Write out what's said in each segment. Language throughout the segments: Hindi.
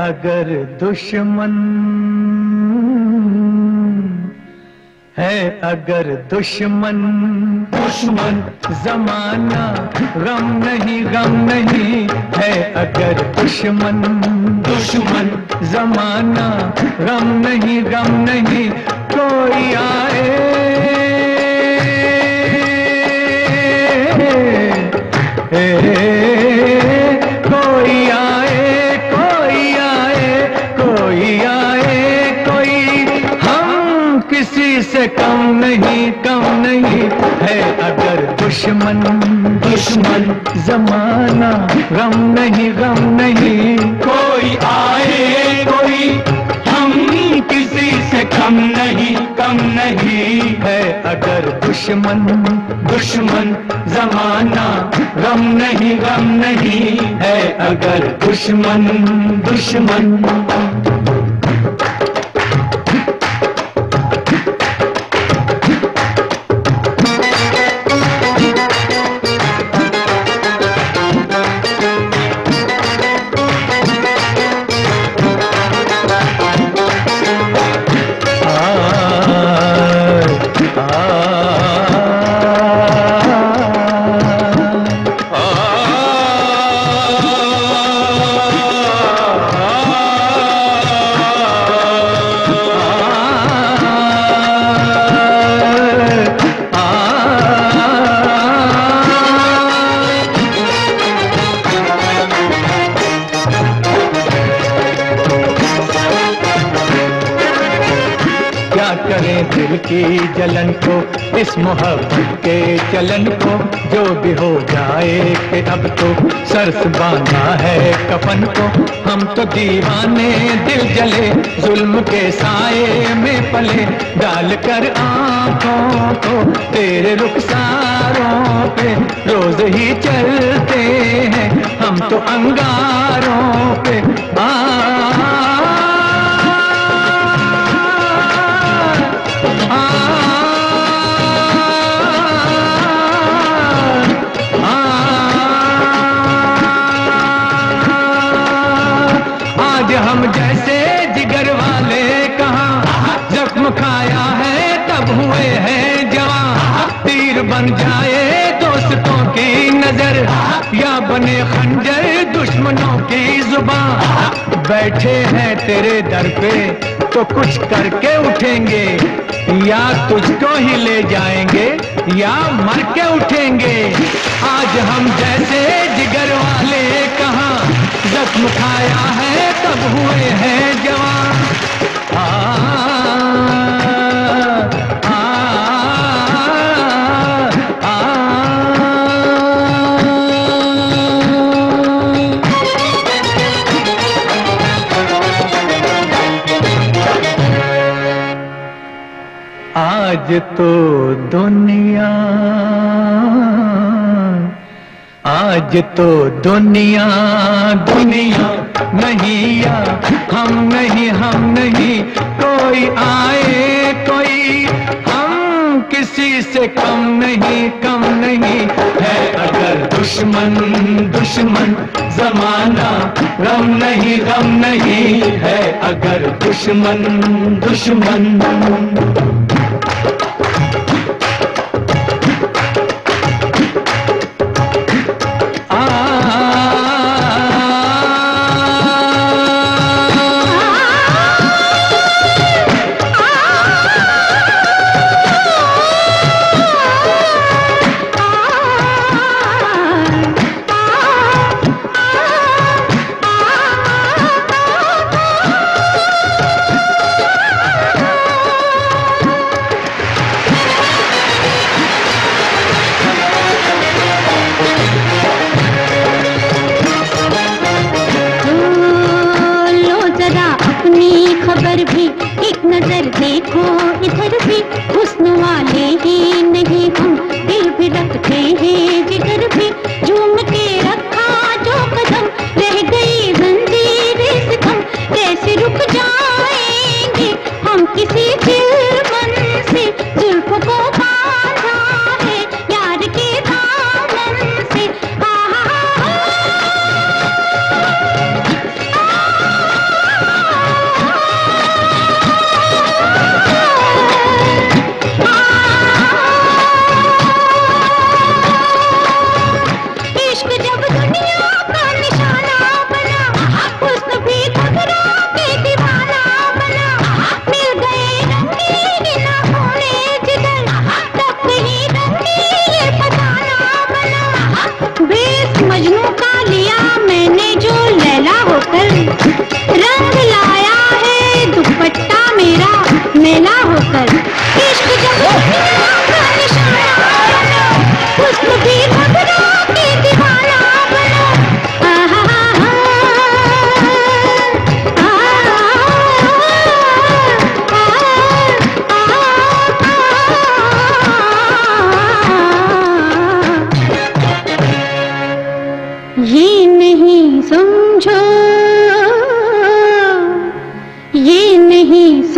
अगर दुश्मन है, अगर दुश्मन दुश्मन जमाना गम नहीं गम नहीं है, अगर दुश्मन दुश्मन जमाना गम नहीं गम नहीं, कोई आए। कोई किसी से कम नहीं कम नहीं है अगर दुश्मन। दुश्मन जमाना, गम नहीं गम नहीं। कोई आए, कोई हम किसी से कम नहीं कम नहीं है अगर दुश्मन। दुश्मन जमाना, गम नहीं गम नहीं है अगर दुश्मन। दुश्मन दिल की जलन को, इस मोहब्बत के चलन को, जो भी हो जाए कि अब तो सरस बांधा है कफन को। हम तो दीवाने दिल जले, जुल्म के साए में पले, डाल कर आँखों को तेरे रुखसारों पे, रोज ही चलते हैं। हम तो अंगारों बने खंजर दुश्मनों की ज़ुबान। बैठे हैं तेरे दर पे तो कुछ करके उठेंगे। या तुझको ही ले जाएँगे या मर के उठेंगे। आज हम जैसे जिगर वाले कहा जख्म खाया है तब हुए हैं जवान। आ, आ, तो दुनिया, आज तो दुनिया दुनिया नहीं या हम नहीं हम नहीं, कोई आए, कोई, हम किसी से कम नहीं कम नहीं है। अगर दुश्मन दुश्मन जमाना गम नहीं गम नहीं है। अगर दुश्मन दुश्मन Oh.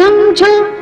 समझो